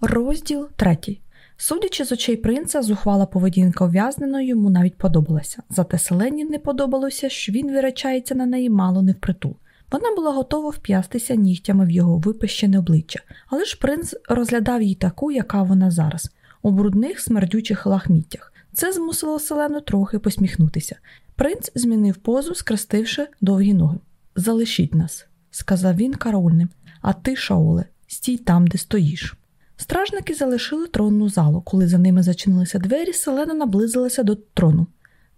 Розділ третій. Судячи з очей принца, зухвала поведінка ув'язненої йому навіть подобалася. Зате Селені не подобалося, що він вирачається на неї мало не впритул. Вона була готова вп'ястися нігтями в його випищене обличчя, але ж принц розглядав її таку, яка вона зараз, у брудних смердючих лахміттях. Це змусило Селену трохи посміхнутися. Принц змінив позу, скрестивши довгі ноги. Залишіть нас, сказав він караульним, а ти, Шаоле, стій там, де стоїш. Стражники залишили тронну залу. Коли за ними зачинилися двері, Селена наблизилася до трону.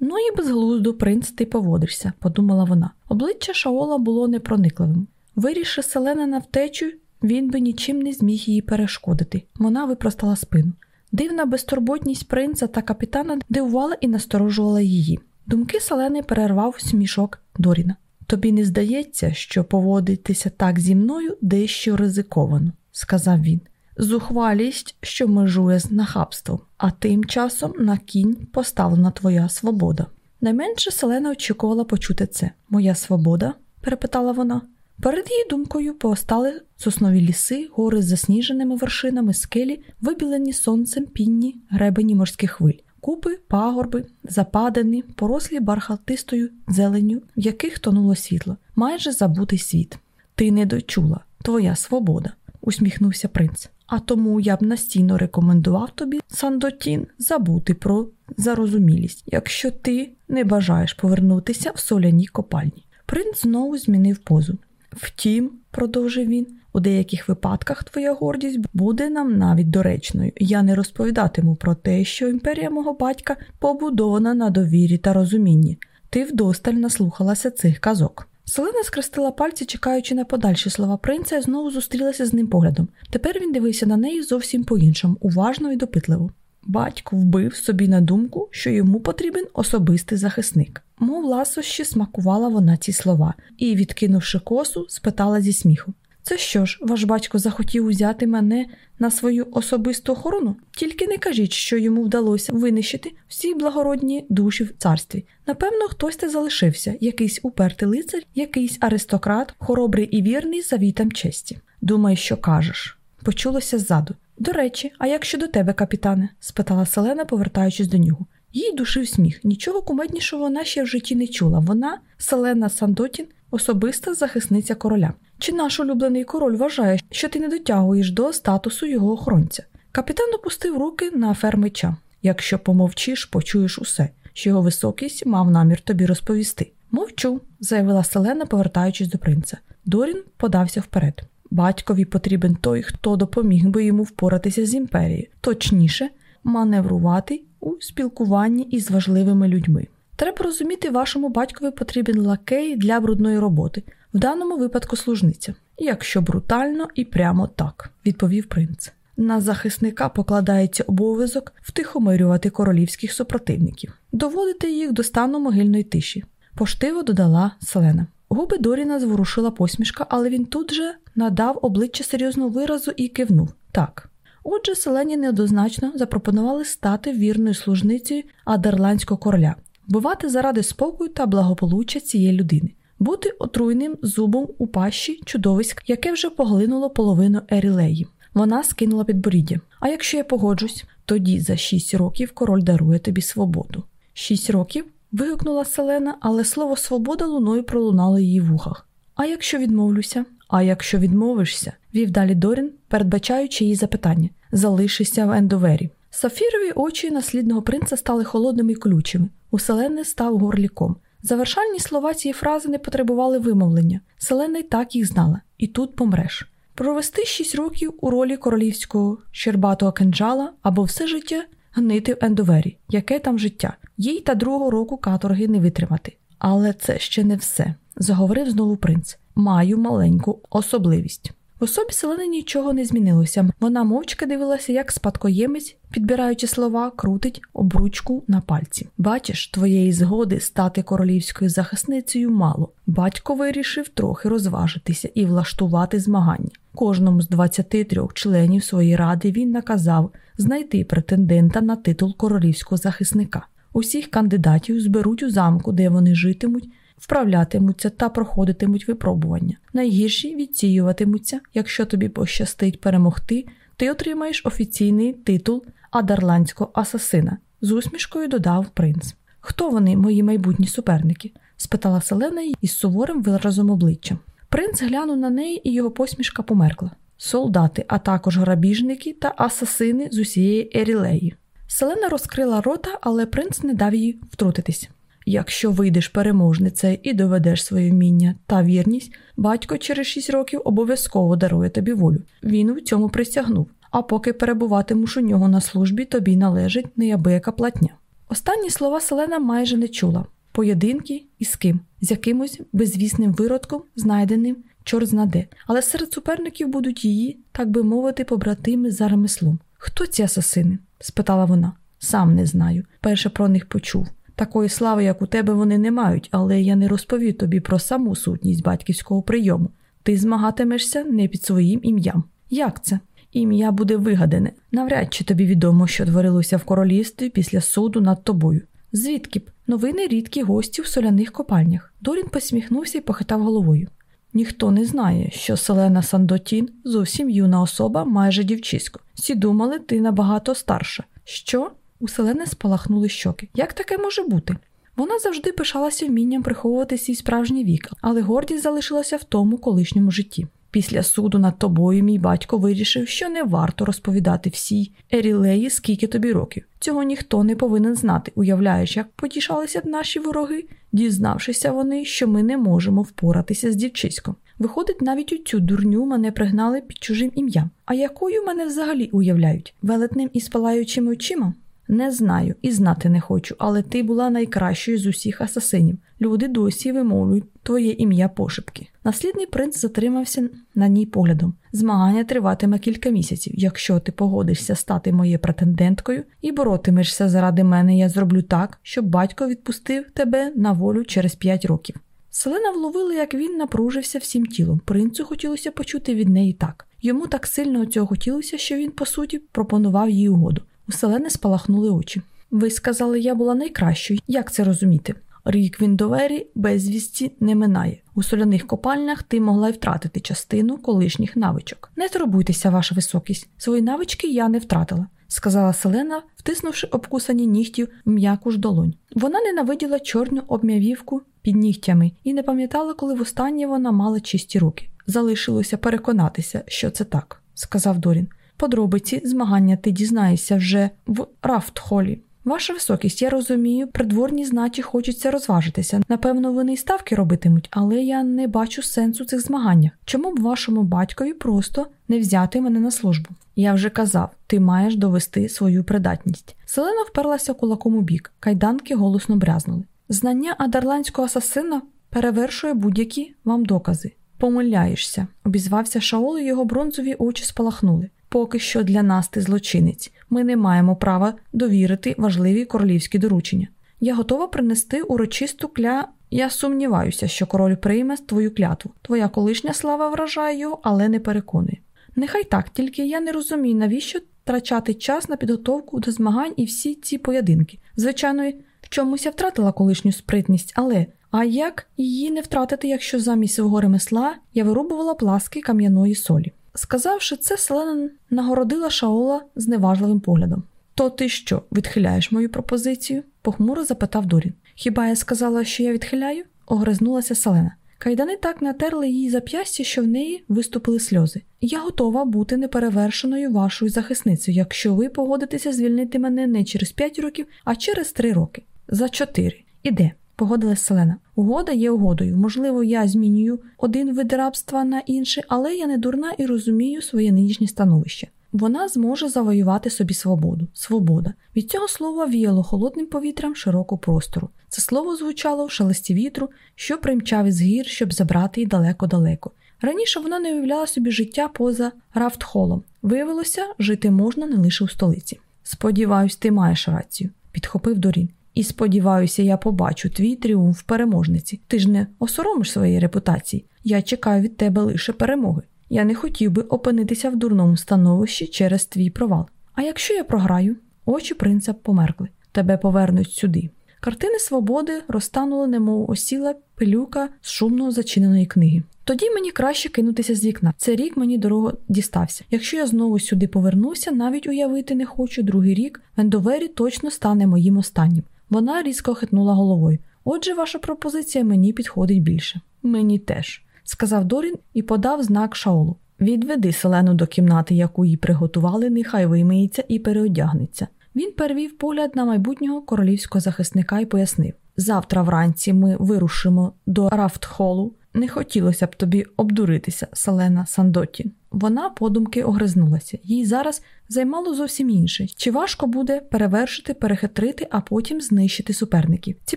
Ну і безглуздо, принц, ти поводишся, подумала вона. Обличчя Шаола було непроникливим. Виріши Селена на втечу, він би нічим не зміг її перешкодити. Вона випростала спину. Дивна безтурботність принца та капітана дивувала і насторожувала її. Думки Селени перервав смішок Доріна. Тобі не здається, що поводитися так зі мною дещо ризиковано, сказав він. Зухвалість, що межує з нахабством, а тим часом на кінь поставлена твоя свобода. Найменше Селена очікувала почути це. Моя свобода? перепитала вона. Перед її думкою постали соснові ліси, гори з засніженими вершинами, скелі, вибілені сонцем пінні, гребені морських хвиль, купи, пагорби, западини, порослі бархатистою зеленню, в яких тонуло світло, майже забутий світ. Ти не дочула, твоя свобода, усміхнувся принц. А тому я б настійно рекомендував тобі, Сандотін, забути про зарозумілість, якщо ти не бажаєш повернутися в соляні копальні. Принц знову змінив позу. Втім, продовжив він, у деяких випадках твоя гордість буде нам навіть доречною. Я не розповідатиму про те, що імперія мого батька побудована на довірі та розумінні. Ти вдосталь наслухалася цих казок. Селена скрестила пальці, чекаючи на подальші слова принца, і знову зустрілася з ним поглядом. Тепер він дивився на неї зовсім по-іншому, уважно і допитливо. Батько вбив собі на думку, що йому потрібен особистий захисник. Мов ласощі смакувала вона ці слова і, відкинувши косу, спитала зі сміху: Це що ж, ваш батько захотів узяти мене на свою особисту охорону? Тільки не кажіть, що йому вдалося винищити всі благородні душі в царстві. Напевно, хтось те залишився, якийсь упертий лицар, якийсь аристократ, хоробрий і вірний завітам честі. Думай, що кажеш. Почулося ззаду. До речі, а як щодо тебе, капітане? спитала Селена, повертаючись до нього. Їй душив сміх. Нічого кумеднішого вона ще в житті не чула. Вона, Селена Сандотін, особиста захисниця короля. Чи наш улюблений король вважає, що ти не дотягуєш до статусу його охоронця? Капітан опустив руки на афер меча. Якщо помовчиш, почуєш усе, що його високість мав намір тобі розповісти. Мовчу, заявила Селена, повертаючись до принца. Дорін подався вперед. Батькові потрібен той, хто допоміг би йому впоратися з імперією, точніше, маневрувати у спілкуванні із важливими людьми. Треба розуміти, вашому батькові потрібен лакей для брудної роботи, в даному випадку служниця. Якщо брутально і прямо так, відповів принц. На захисника покладається обов'язок втихомирювати королівських супротивників, доводити їх до стану могильної тиші. Поштиво додала Селена. Губи Доріна зворушила посмішка, але він тут же надав обличчя серйозного виразу і кивнув так. Отже, селені неоднозначно запропонували стати вірною служницею адерландського короля, вбивати заради спокою та благополуччя цієї людини, бути отруйним зубом у пащі чудовиськ, яке вже поглинуло половину ерілеї. Вона скинула підборіддя. А якщо я погоджусь, тоді за шість років король дарує тобі свободу. Шість років? вигукнула Селена, але слово свобода луною пролунало її в ухах. А якщо відмовлюся? А якщо відмовишся, вів далі Дорін, передбачаючи її запитання залишися в ендовері. Сафірові очі наслідного принца стали холодними і колючими. У Селени став горліком. Завершальні слова цієї фрази не потребували вимовлення. Селена й так їх знала, і тут помреш. Провести шість років у ролі королівського щербатого кинджала або все життя гнити в ендовері. Яке там життя? Їй та другого року каторги не витримати. Але це ще не все, заговорив знову принц. Маю маленьку особливість. В особі селени нічого не змінилося. Вона мовчки дивилася, як спадкоємець, підбираючи слова, крутить обручку на пальці. Бачиш, твоєї згоди стати королівською захисницею мало. Батько вирішив трохи розважитися і влаштувати змагання. Кожному з 23 членів своєї ради він наказав знайти претендента на титул королівського захисника. Усіх кандидатів зберуть у замку, де вони житимуть вправлятимуться та проходитимуть випробування. Найгірші відсіюватимуться, якщо тобі пощастить перемогти, ти отримаєш офіційний титул адерландського асасина, з усмішкою додав принц. Хто вони, мої майбутні суперники? спитала Селена із суворим виразом обличчя. Принц глянув на неї, і його посмішка померкла. Солдати, а також грабіжники та асасини з усієї Ерілеї. Селена розкрила рота, але принц не дав їй втрутитись. Якщо вийдеш переможницею і доведеш своє вміння та вірність, батько через шість років обов'язково дарує тобі волю. Він у цьому присягнув. А поки перебуватимеш у нього на службі, тобі належить неабияка платня. Останні слова Селена майже не чула поєдинки і з ким, з якимось безвісним виродком, знайденим чорт знаде. Але серед суперників будуть її, так би мовити, побратими за ремеслом. Хто ці асасини? спитала вона. Сам не знаю. Перше про них почув. Такої слави, як у тебе, вони не мають, але я не розповів тобі про саму сутність батьківського прийому. Ти змагатимешся не під своїм ім'ям. Як це? Ім'я буде вигадане. Навряд чи тобі відомо, що творилося в королівстві після суду над тобою. Звідки б новини рідкі гості в соляних копальнях. Дорін посміхнувся і похитав головою. Ніхто не знає, що Селена Сандотін зовсім юна особа, майже дівчисько. Всі думали, ти набагато старша. Що? У Селени спалахнули щоки. Як таке може бути? Вона завжди пишалася вмінням приховувати свій справжній вік, але гордість залишилася в тому колишньому житті. Після суду над тобою мій батько вирішив, що не варто розповідати всій Ерілеї, скільки тобі років. Цього ніхто не повинен знати, уявляєш, як потішалися б наші вороги, дізнавшися вони, що ми не можемо впоратися з дівчиськом. Виходить, навіть у цю дурню мене пригнали під чужим ім'ям. А якою мене взагалі уявляють? Велетним із палаючими очима? Не знаю і знати не хочу, але ти була найкращою з усіх асасинів. Люди досі вимовлюють твоє ім'я пошепки. Наслідний принц затримався на ній поглядом. Змагання триватиме кілька місяців. Якщо ти погодишся стати моєю претенденткою і боротимешся заради мене, я зроблю так, щоб батько відпустив тебе на волю через п'ять років. Селена вловила, як він напружився всім тілом. Принцу хотілося почути від неї так. Йому так сильно цього хотілося, що він, по суті, пропонував їй угоду. У Селени спалахнули очі. Ви сказали, я була найкращою. Як це розуміти? Рік він довері безвісті не минає. У соляних копальнях ти могла й втратити частину колишніх навичок. Не турбуйтеся, ваша високість. Свої навички я не втратила, сказала Селена, втиснувши обкусані нігтів м'яку ж долонь. Вона ненавиділа чорну обм'явівку під нігтями і не пам'ятала, коли востаннє вона мала чисті руки. Залишилося переконатися, що це так, сказав Дорін. Подробиці змагання ти дізнаєшся вже в Рафтхолі. Ваша високість, я розумію, придворні знаті хочеться розважитися. Напевно, вони й ставки робитимуть, але я не бачу сенсу цих змаганнях. Чому б вашому батькові просто не взяти мене на службу? Я вже казав, ти маєш довести свою придатність. Селена вперлася кулаком у бік, кайданки голосно брязнули. Знання адерландського асасина перевершує будь-які вам докази. Помиляєшся, обізвався Шаол, і його бронзові очі спалахнули. Поки що для нас ти злочинець. Ми не маємо права довірити важливі королівські доручення. Я готова принести урочисту кля. Я сумніваюся, що король прийме твою клятву. Твоя колишня слава вражає його, але не переконує. Нехай так, тільки я не розумію, навіщо втрачати час на підготовку до змагань і всі ці поєдинки. Звичайно, в чомусь я втратила колишню спритність, але а як її не втратити, якщо замість свого ремесла я вирубувала пласки кам'яної солі? Сказавши це, Селена нагородила Шаола зневажливим поглядом. То ти що, відхиляєш мою пропозицію? похмуро запитав Дорін. Хіба я сказала, що я відхиляю? огризнулася Селена. Кайдани так натерли її зап'ястя, що в неї виступили сльози. Я готова бути неперевершеною вашою захисницею, якщо ви погодитеся звільнити мене не через п'ять років, а через три роки. За чотири. Іде погодилась Селена. Угода є угодою. Можливо, я змінюю один вид рабства на інший, але я не дурна і розумію своє нинішнє становище. Вона зможе завоювати собі свободу. Свобода. Від цього слова віяло холодним повітрям широку простору. Це слово звучало в шелесті вітру, що примчав із гір, щоб забрати її далеко-далеко. Раніше вона не уявляла собі життя поза Рафтхолом. Виявилося, жити можна не лише у столиці. Сподіваюсь, ти маєш рацію, підхопив Дорін. І сподіваюся, я побачу твій тріумф переможниці. Ти ж не осоромиш своєї репутації. Я чекаю від тебе лише перемоги. Я не хотів би опинитися в дурному становищі через твій провал. А якщо я програю, очі принца померкли, тебе повернуть сюди. Картини свободи розтанули, немов осіла пилюка з шумно зачиненої книги. Тоді мені краще кинутися з вікна. Це рік мені дорого дістався. Якщо я знову сюди повернуся, навіть уявити не хочу другий рік, Вендовері точно стане моїм останнім. Вона різко хитнула головою. Отже, ваша пропозиція мені підходить більше. Мені теж, сказав Дорін і подав знак Шаолу. Відведи селену до кімнати, яку їй приготували, нехай вимиється і переодягнеться. Він перевів погляд на майбутнього королівського захисника і пояснив: завтра вранці ми вирушимо до Рафтхолу. Не хотілося б тобі обдуритися, Селена Сандоті. Вона подумки огризнулася. Їй зараз займало зовсім інше. Чи важко буде перевершити, перехитрити, а потім знищити суперників? Ці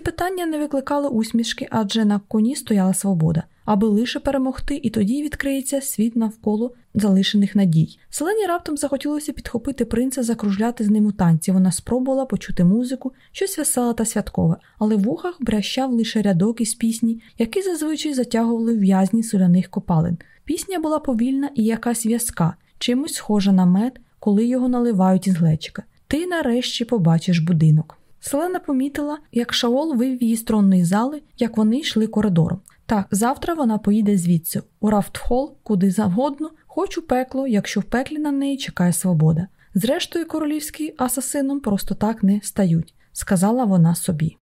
питання не викликали усмішки, адже на коні стояла свобода, аби лише перемогти, і тоді відкриється світ навколо залишених надій. Селені раптом захотілося підхопити принца, закружляти з ним у танці. Вона спробувала почути музику, щось веселе та святкове, але в ухах брящав лише рядок із пісні, які зазвичай затягували в'язні соляних копалин. Пісня була повільна і якась в'язка, чимось схожа на мед, коли його наливають із глечика. Ти нарешті побачиш будинок. Селена помітила, як Шаол вивів її з тронної зали, як вони йшли коридором. Так, завтра вона поїде звідси, у Рафтхол, куди завгодно, хоч у пекло, якщо в пеклі на неї чекає свобода. Зрештою, королівські асасином просто так не стають, сказала вона собі.